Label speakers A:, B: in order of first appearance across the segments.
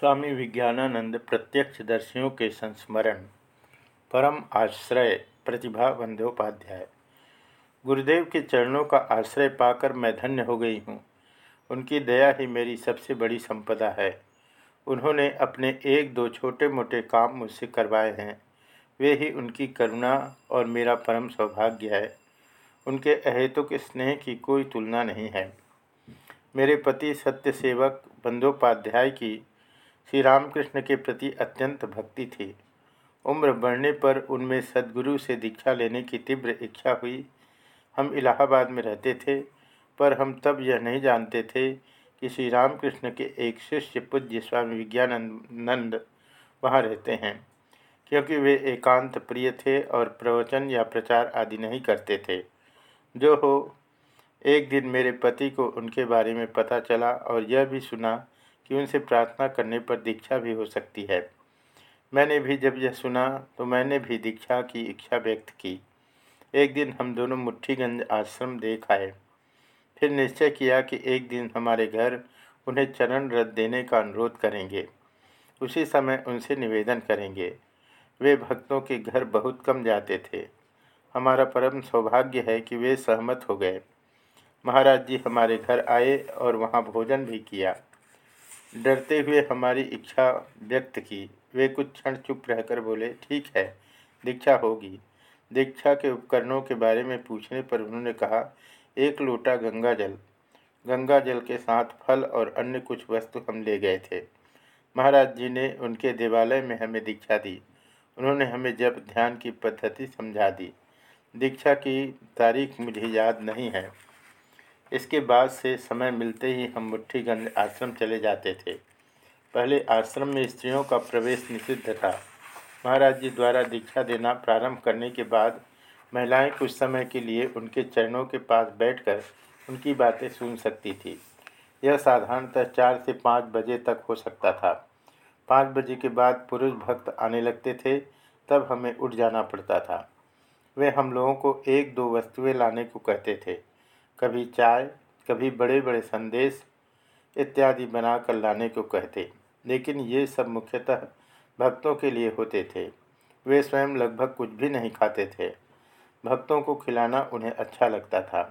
A: स्वामी विज्ञानानंद प्रत्यक्षदर्शियों के संस्मरण, परम आश्रय प्रतिभा बंदोपाध्याय। गुरुदेव के चरणों का आश्रय पाकर मैं धन्य हो गई हूँ। उनकी दया ही मेरी सबसे बड़ी संपदा है। उन्होंने अपने एक दो छोटे मोटे काम मुझसे करवाए हैं। वे ही उनकी करुणा और मेरा परम सौभाग्य है। उनके अहेतुक स्नेह की कोई तुलना नहीं है। मेरे पति सत्य सेवक बंदोपाध्याय की श्री रामकृष्ण के प्रति अत्यंत भक्ति थी। उम्र बढ़ने पर उनमें सदगुरु से दीक्षा लेने की तीव्र इच्छा हुई। हम इलाहाबाद में रहते थे, पर हम तब यह नहीं जानते थे कि श्री रामकृष्ण के एक शिष्य पूज्य स्वामी विज्ञानंद वहाँ रहते हैं, क्योंकि वे एकांत प्रिय थे और प्रवचन या प्रचार आदि नहीं करते थे। जो हो, एक दिन मेरे पति को उनके बारे में पता चला और यह भी सुना कि उनसे प्रार्थना करने पर दीक्षा भी हो सकती है। मैंने भी जब यह सुना तो मैंने भी दीक्षा की इच्छा व्यक्त की। एक दिन हम दोनों मुठ्ठीगंज आश्रम देख आए। फिर निश्चय किया कि एक दिन हमारे घर उन्हें चरण रथ देने का अनुरोध करेंगे। उसी समय उनसे निवेदन करेंगे। वे भक्तों के घर बहुत कम जाते थे। हमारा परम सौभाग्य है कि वे सहमत हो गए। महाराज जी हमारे घर आए और वहाँ भोजन भी किया। डरते हुए हमारी इच्छा व्यक्त की। वे कुछ क्षण चुप रहकर बोले, ठीक है, दीक्षा होगी। दीक्षा के उपकरणों के बारे में पूछने पर उन्होंने कहा, एक लोटा गंगा जल। गंगा जल के साथ फल और अन्य कुछ वस्तु हम ले गए थे। महाराज जी ने उनके देवालय में हमें दीक्षा दी। उन्होंने हमें जब ध्यान की पद्धति समझा दी। दीक्षा की तारीख मुझे याद नहीं है। इसके बाद से समय मिलते ही हम मुठ्ठीगंज आश्रम चले जाते थे। पहले आश्रम में स्त्रियों का प्रवेश निषिद्ध था। महाराज जी द्वारा दीक्षा देना प्रारंभ करने के बाद महिलाएँ कुछ समय के लिए उनके चरणों के पास बैठकर उनकी बातें सुन सकती थी। यह साधारणतः चार से पाँच बजे तक हो सकता था। पाँच बजे के बाद पुरुष भक्त आने लगते थे, तब हमें उठ जाना पड़ता था। वे हम लोगों को एक दो वस्तुएँ लाने को कहते थे। कभी चाय, कभी बड़े बड़े संदेश इत्यादि बनाकर लाने को कहते। लेकिन ये सब मुख्यतः भक्तों के लिए होते थे। वे स्वयं लगभग कुछ भी नहीं खाते थे। भक्तों को खिलाना उन्हें अच्छा लगता था।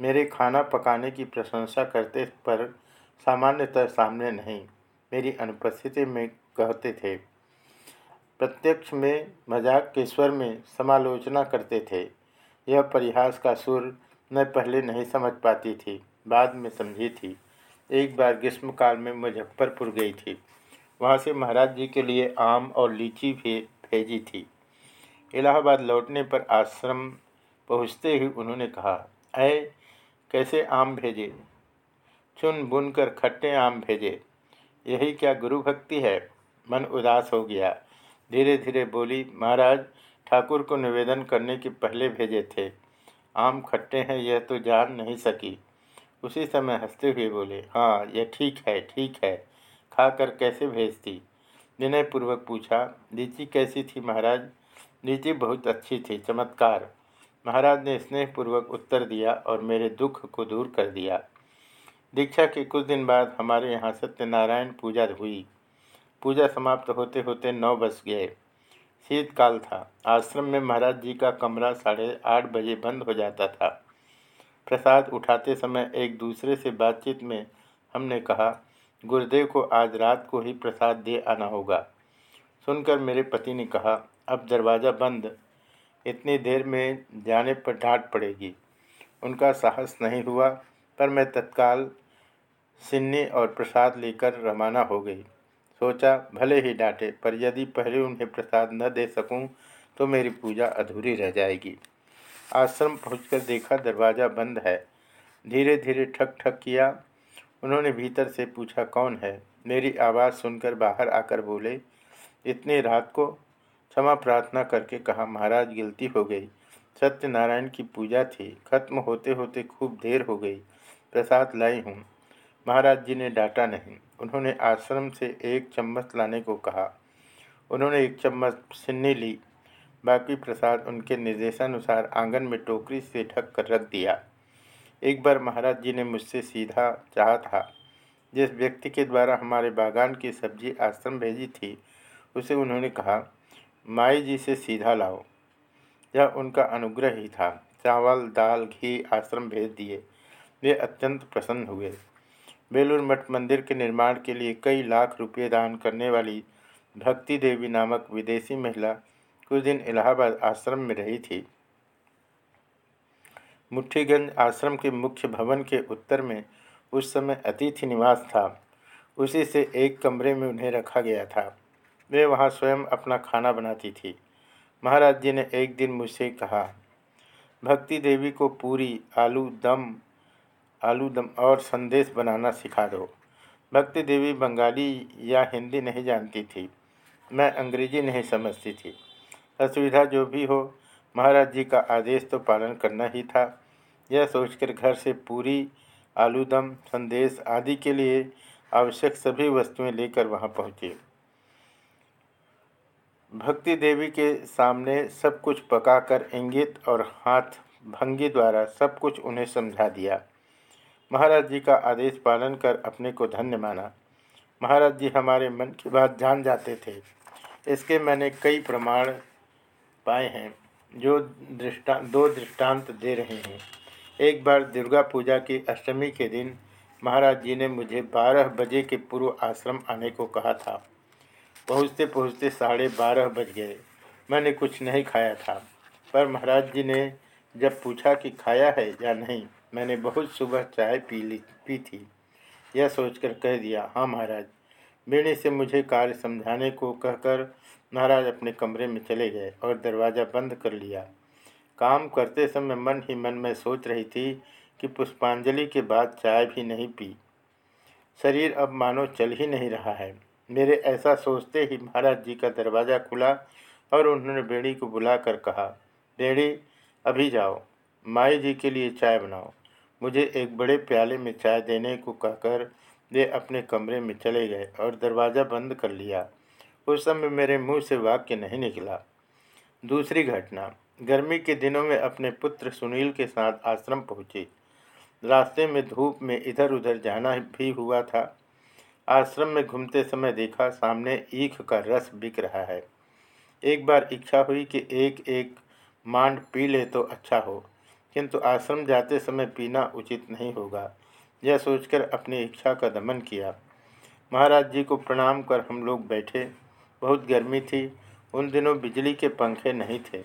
A: मेरे खाना पकाने की प्रशंसा करते पर सामान्यतः सामने नहीं, मेरी अनुपस्थिति में कहते थे। प्रत्यक्ष में मज़ाक के स्वर में समालोचना करते थे। यह परिहास का सुर मैं पहले नहीं समझ पाती थी। बाद में समझी थी। एक बार ग्रीष्मकाल में मुजफ्फरपुर गई थी। वहाँ से महाराज जी के लिए आम और लीची भी भेजी थी। इलाहाबाद लौटने पर आश्रम पहुँचते ही उन्होंने कहा अय कैसे आम भेजे? चुन बुन कर खट्टे आम भेजे। यही क्या गुरु भक्ति है? मन उदास हो गया। धीरे धीरे बोली, महाराज, ठाकुर को निवेदन करने के पहले भेजे थे। आम खट्टे हैं, यह तो जान नहीं सकी। उसी समय हँसते हुए बोले हाँ यह ठीक है ठीक है। खाकर कैसे भेजती? विनयपूर्वक पूछा, लीची कैसी थी महाराज? लीची बहुत अच्छी थी, चमत्कार। महाराज ने स्नेहपूर्वक उत्तर दिया और मेरे दुख को दूर कर दिया। दीक्षा के कुछ दिन बाद हमारे यहाँ सत्यनारायण पूजा हुई। पूजा समाप्त होते होते नौ बज गए। शीतकाल था। आश्रम में महाराज जी का कमरा साढ़े आठ बजे बंद हो जाता था। प्रसाद उठाते समय एक दूसरे से बातचीत में हमने कहा, गुरुदेव को आज रात को ही प्रसाद दे आना होगा। सुनकर मेरे पति ने कहा, अब दरवाज़ा बंद। इतनी देर में जाने पर डांट पड़ेगी। उनका साहस नहीं हुआ, पर मैं तत्काल सिन्नी और प्रसाद लेकर रवाना हो गई। सोचा, भले ही डांटे, पर यदि पहले उन्हें प्रसाद न दे सकूँ तो मेरी पूजा अधूरी रह जाएगी। आश्रम पहुंचकर देखा, दरवाज़ा बंद है। धीरे धीरे ठक ठक किया। उन्होंने भीतर से पूछा, कौन है? मेरी आवाज़ सुनकर बाहर आकर बोले, इतनी रात को? क्षमा प्रार्थना करके कहा, महाराज गलती हो गई। सत्यनारायण की पूजा थी। खत्म होते होते खूब देर हो गई। प्रसाद लाई हूँ। महाराज जी ने डांटा नहीं। उन्होंने आश्रम से एक चम्मच लाने को कहा। उन्होंने एक चम्मच सिन्नी ली। बाकी प्रसाद उनके निर्देशानुसार आँगन में टोकरी से ढक कर रख दिया। एक बार महाराज जी ने मुझसे सीधा चाहा था, जिस व्यक्ति के द्वारा हमारे बागान की सब्ज़ी आश्रम भेजी थी, उसे उन्होंने कहा, माई जी से सीधा लाओ। यह उनका अनुग्रह ही था। चावल, दाल, घी आश्रम भेज दिए। वे अत्यंत प्रसन्न हुए। बेलूर मठ मंदिर के निर्माण के लिए कई लाख रुपये दान करने वाली भक्ति देवी नामक विदेशी महिला कुछ दिन इलाहाबाद आश्रम में रही थी। मुठ्ठीगंज आश्रम के मुख्य भवन के उत्तर में उस समय अतिथि निवास था। उसी से एक कमरे में उन्हें रखा गया था। वे वहाँ स्वयं अपना खाना बनाती थी। महाराज जी ने एक दिन मुझसे कहा, भक्ति देवी को पूरी आलू, दम आलू दम और संदेश बनाना सिखा दो। भक्ति देवी बंगाली या हिंदी नहीं जानती थी। मैं अंग्रेज़ी नहीं समझती थी। असुविधा जो भी हो, महाराज जी का आदेश तो पालन करना ही था। यह सोचकर घर से पूरी आलूदम, संदेश आदि के लिए आवश्यक सभी वस्तुएँ लेकर वहाँ पहुँचे। भक्ति देवी के सामने सब कुछ पकाकर इंगित और हाथ भंगी द्वारा सब कुछ उन्हें समझा दिया। महाराज जी का आदेश पालन कर अपने को धन्य माना। महाराज जी हमारे मन की बात जान जाते थे। इसके मैंने कई प्रमाण पाए हैं, जो दृष्टा, दो दृष्टांत दे रहे हैं। एक बार दुर्गा पूजा की अष्टमी के दिन महाराज जी ने मुझे बारह बजे के पूर्व आश्रम आने को कहा था। पहुँचते पहुँचते साढ़े बारह बज गए। मैंने कुछ नहीं खाया था, पर महाराज जी ने जब पूछा कि खाया है या नहीं मैंने बहुत सुबह चाय पी ली, पी थी। यह सोचकर कह दिया हाँ महाराज, बेड़े से मुझे कार्य समझाने को कहकर महाराज अपने कमरे में चले गए और दरवाज़ा बंद कर लिया। काम करते समय मन ही मन में सोच रही थी कि पुष्पांजलि के बाद चाय भी नहीं पी। शरीर अब मानो चल ही नहीं रहा है। मेरे ऐसा सोचते ही महाराज जी का दरवाज़ा खुला और उन्होंने बेड़ी को बुलाकर कहा, बेड़ी, अभी जाओ। माई जी के लिए चाय बनाओ। मुझे एक बड़े प्याले में चाय देने को कहकर वे अपने कमरे में चले गए और दरवाज़ा बंद कर लिया। उस समय मेरे मुँह से वाक्य नहीं निकला। दूसरी घटना, गर्मी के दिनों में अपने पुत्र सुनील के साथ आश्रम पहुँची। रास्ते में धूप में इधर उधर जाना भी हुआ था। आश्रम में घूमते समय देखा सामने ईख का रस बिक रहा है। एक बार इच्छा हुई कि एक एक मांड पी ले तो अच्छा हो। किंतु आश्रम जाते समय पीना उचित नहीं होगा, यह सोचकर अपनी इच्छा का दमन किया। महाराज जी को प्रणाम कर हम लोग बैठे। बहुत गर्मी थी, उन दिनों बिजली के पंखे नहीं थे।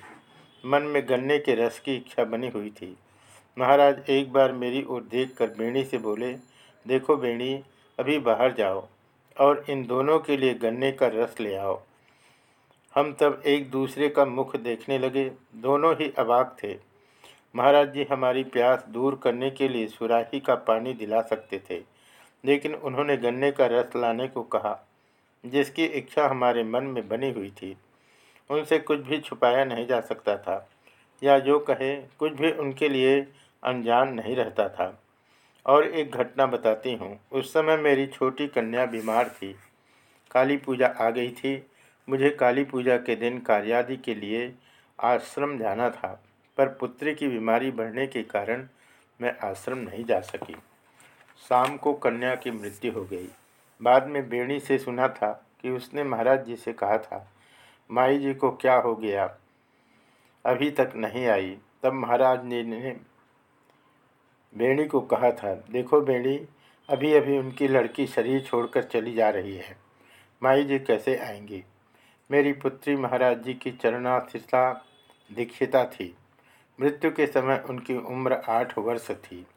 A: मन में गन्ने के रस की इच्छा बनी हुई थी। महाराज एक बार मेरी ओर देख कर बेणी से बोले, देखो बेणी, अभी बाहर जाओ और इन दोनों के लिए गन्ने का रस ले आओ। हम तब एक दूसरे का मुख देखने लगे। दोनों ही अबाक थे। महाराज जी हमारी प्यास दूर करने के लिए सुराही का पानी दिला सकते थे, लेकिन उन्होंने गन्ने का रस लाने को कहा, जिसकी इच्छा हमारे मन में बनी हुई थी। उनसे कुछ भी छुपाया नहीं जा सकता था, या जो कहे, कुछ भी उनके लिए अनजान नहीं रहता था। और एक घटना बताती हूँ। उस समय मेरी छोटी कन्या बीमार थी। काली पूजा आ गई थी। मुझे काली पूजा के दिन कार्यादि के लिए आश्रम जाना था। पर पुत्री की बीमारी बढ़ने के कारण मैं आश्रम नहीं जा सकी। शाम को कन्या की मृत्यु हो गई। बाद में बेणी से सुना था कि उसने महाराज जी से कहा था माई जी को क्या हो गया? अभी तक नहीं आई। तब महाराज ने, बेणी को कहा था देखो बेणी अभी अभी उनकी लड़की शरीर छोड़कर चली जा रही है। माई जी कैसे आएँगी? मेरी पुत्री महाराज जी की चरणाशिषा दीक्षिता थी। मृत्यु के समय उनकी उम्र आठ वर्ष थी।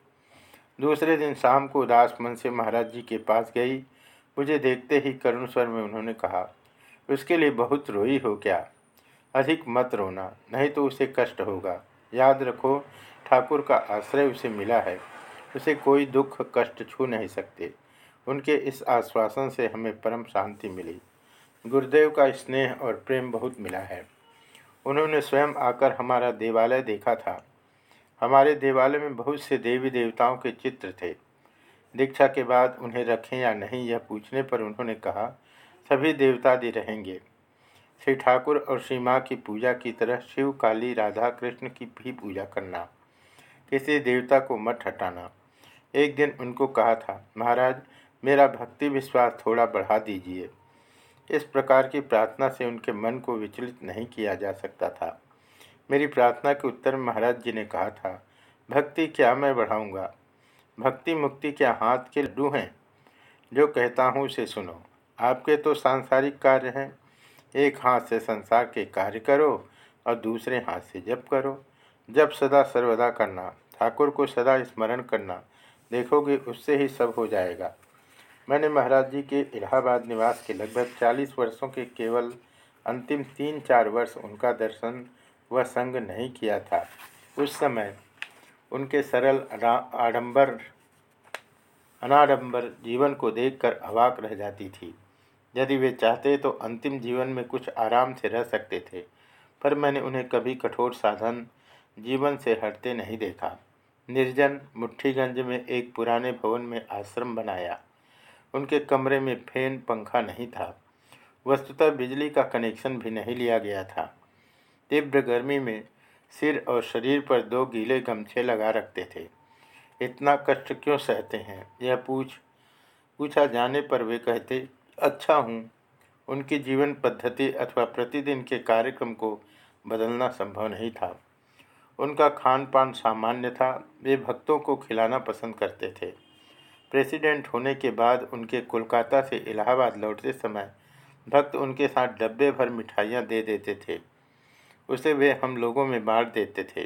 A: दूसरे दिन शाम को उदास मन से महाराज जी के पास गई। मुझे देखते ही करुण स्वर में उन्होंने कहा, उसके लिए बहुत रोई हो क्या? अधिक मत रोना, नहीं तो उसे कष्ट होगा। याद रखो, ठाकुर का आश्रय उसे मिला है। उसे कोई दुख, कष्ट छू नहीं सकते। उनके इस आश्वासन से हमें परम शांति मिली। गुरुदेव का स्नेह और प्रेम बहुत मिला है। उन्होंने स्वयं आकर हमारा देवालय देखा था। हमारे देवालय में बहुत से देवी देवताओं के चित्र थे। दीक्षा के बाद उन्हें रखें या नहीं यह पूछने पर उन्होंने कहा, सभी देवतादि रहेंगे। श्री ठाकुर और श्री माँ की पूजा की तरह शिव, काली, राधा, कृष्ण की भी पूजा करना, किसी देवता को मत हटाना। एक दिन उनको कहा था, महाराज, मेरा भक्ति विश्वास थोड़ा बढ़ा दीजिए। इस प्रकार की प्रार्थना से उनके मन को विचलित नहीं किया जा सकता था। मेरी प्रार्थना के उत्तर में महाराज जी ने कहा था, भक्ति क्या मैं बढ़ाऊँगा? भक्ति मुक्ति क्या हाथ के लड्डू हैं। जो कहता हूँ उसे सुनो। आपके तो सांसारिक कार्य हैं। एक हाथ से संसार के कार्य करो और दूसरे हाथ से जप करो। जब सदा सर्वदा करना। ठाकुर को सदा स्मरण करना। देखोगे उससे ही सब हो जाएगा। मैंने महाराज जी के इलाहाबाद निवास के लगभग चालीस वर्षों के केवल अंतिम तीन चार वर्ष उनका दर्शन व संग नहीं किया था। उस समय उनके सरल आडंबर, अनाडंबर जीवन को देखकर अवाक रह जाती थी। यदि वे चाहते तो अंतिम जीवन में कुछ आराम से रह सकते थे, पर मैंने उन्हें कभी कठोर साधन जीवन से हटते नहीं देखा। निर्जन मुट्ठीगंज में एक पुराने भवन में आश्रम बनाया। उनके कमरे में फ़ैन पंखा नहीं था। वस्तुतः बिजली का कनेक्शन भी नहीं लिया गया था। तीव्र गर्मी में सिर और शरीर पर दो गीले गमछे लगा रखते थे। इतना कष्ट क्यों सहते हैं? यह पूछ, पूछा जाने पर वे कहते अच्छा हूँ। उनकी जीवन पद्धति अथवा प्रतिदिन के कार्यक्रम को बदलना संभव नहीं था। उनका खान पान सामान्य था। वे भक्तों को खिलाना पसंद करते थे। प्रेसिडेंट होने के बाद उनके कोलकाता से इलाहाबाद लौटते समय भक्त उनके साथ डब्बे भर मिठाइयाँ दे देते थे। उसे वे हम लोगों में बांट देते थे।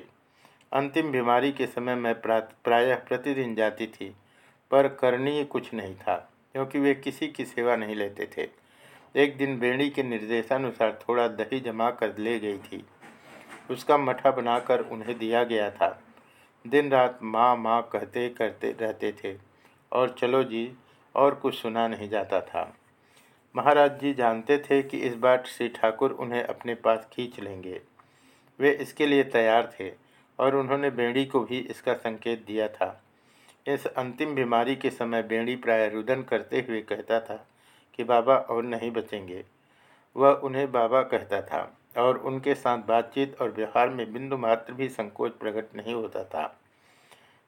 A: अंतिम बीमारी के समय मैं प्रायः प्रतिदिन जाती थी, पर करनीय कुछ नहीं था, क्योंकि वे किसी की सेवा नहीं लेते थे। एक दिन बेड़ी के निर्देशानुसार थोड़ा दही जमा कर ले गई थी। उसका मठा बनाकर उन्हें दिया गया था। दिन रात माँ माँ कहते करते रहते थे। और चलो जी, और कुछ सुना नहीं जाता था। महाराज जी जानते थे कि इस बार श्री ठाकुर उन्हें अपने पास खींच लेंगे। वे इसके लिए तैयार थे और उन्होंने बेड़ी को भी इसका संकेत दिया था। इस अंतिम बीमारी के समय बेड़ी प्राय रुदन करते हुए कहता था कि बाबा और नहीं बचेंगे। वह उन्हें बाबा कहता था और उनके साथ बातचीत और व्यवहार में बिंदु मात्र भी संकोच प्रकट नहीं होता था।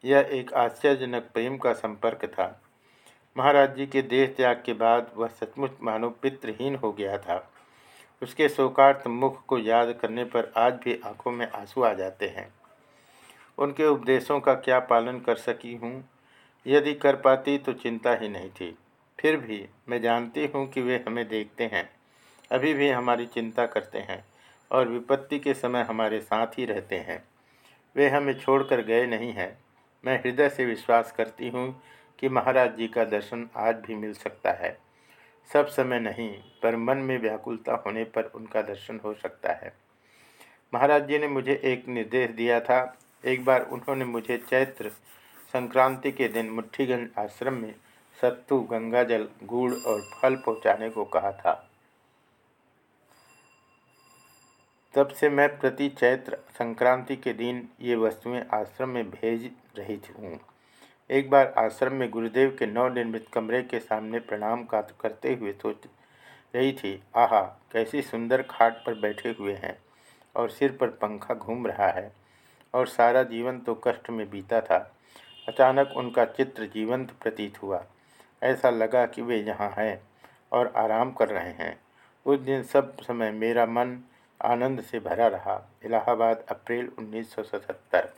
A: यह एक आश्चर्यजनक प्रेम का संपर्क था। महाराज जी के देह त्याग के बाद वह सचमुच मानव पितृहीन हो गया था। उसके शोकार्थ मुख को याद करने पर आज भी आँखों में आँसू आ जाते हैं। उनके उपदेशों का क्या पालन कर सकी हूँ? यदि कर पाती तो चिंता ही नहीं थी। फिर भी मैं जानती हूँ कि वे हमें देखते हैं। अभी भी हमारी चिंता करते हैं और विपत्ति के समय हमारे साथ ही रहते हैं। वे हमें छोड़कर गए नहीं हैं। मैं हृदय से विश्वास करती हूँ कि महाराज जी का दर्शन आज भी मिल सकता है। सब समय नहीं, पर मन में व्याकुलता होने पर उनका दर्शन हो सकता है। महाराज जी ने मुझे एक निर्देश दिया था। एक बार उन्होंने मुझे चैत्र संक्रांति के दिन मुठ्ठीगंज आश्रम में सत्तू, गंगाजल, गुड़ और फल पहुँचाने को कहा था। तब से मैं प्रति चैत्र संक्रांति के दिन ये वस्तुएँ आश्रम में भेज रही हूँ एक बार आश्रम में गुरुदेव के नवनिर्मित कमरे के सामने प्रणाम का करते हुए सोच रही थी, आहा, कैसी सुंदर खाट पर बैठे हुए हैं और सिर पर पंखा घूम रहा है और सारा जीवन तो कष्ट में बीता था। अचानक उनका चित्र जीवंत प्रतीत हुआ। ऐसा लगा कि वे यहाँ हैं और आराम कर रहे हैं। उस दिन सब समय मेरा मन आनंद से भरा रहा। इलाहाबाद अप्रैल उन्नीस सौ सतहत्तर।